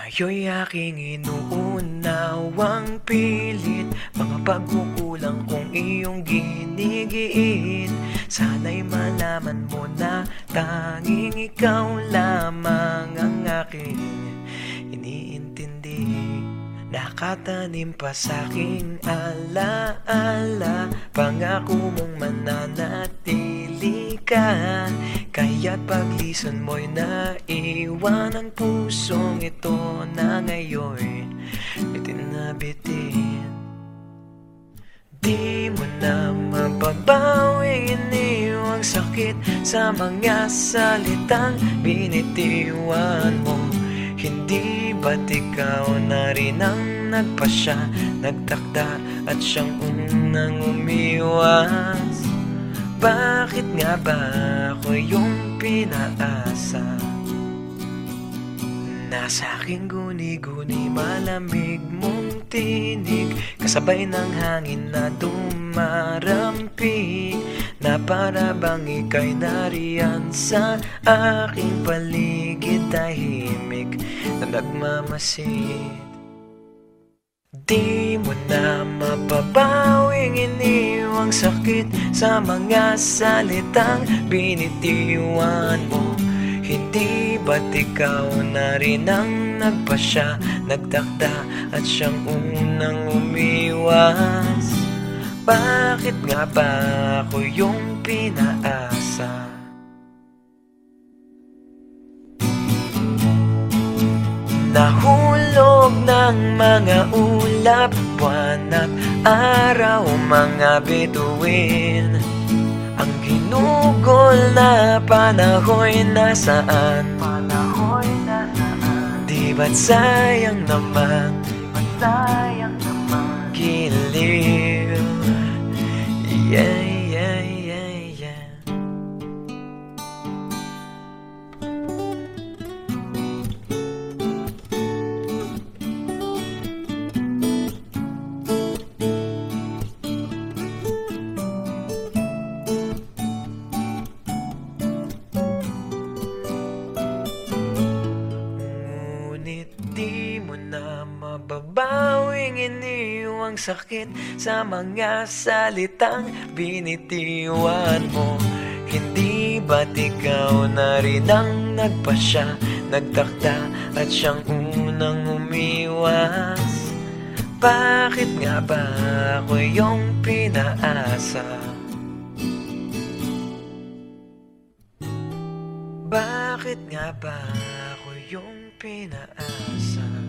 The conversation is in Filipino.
Tayo'y aking inuunawang pilit. Mga pagkukulang kong iyong ginigiit. Sana'y malaman mo na tanging ikaw lamang ang aking iniintindi Nakatanim pa sa'king alaala Pangako mong mananatili ka Kaya't paglisan mo'y naiwan ang pusong ito na ngayon Bitin na bitin Di mo na mababawi iniwang sakit Sa mga salitang binitiwan mo Hindi ba't ikaw na rin ang nagpasya Nagtakda at siyang unang umiwas bakit nga ba ako yung pinaasa? Nasa aking guni-guni malamig mong tinig Kasabay ng hangin na dumarampi para bang ika'y nariyan sa aking paligid Tahimik na nagmamasid. Di mo na mapapawing iniwang sakit Sa mga salitang binitiwan mo. Hindi ba't ikaw na rin ang nagpasya Nagtakda at siyang unang umiwas Bakit nga ba ako yung pinaasa? Nahulog ng mga ulap Buwan at araw mga bituin. Ang ginugol na panahoy nasaan? Panahoy nasaan? Di ba't sayang naman? Di ba't sayang naman? Giliw mababawing iniwang sakit Sa mga salitang binitiwan mo Hindi ba't ikaw na rin ang nagpasya Nagtakda at siyang unang umiwas Bakit nga ba ako yung pinaasa? Bakit nga ba ako yung pinaasa?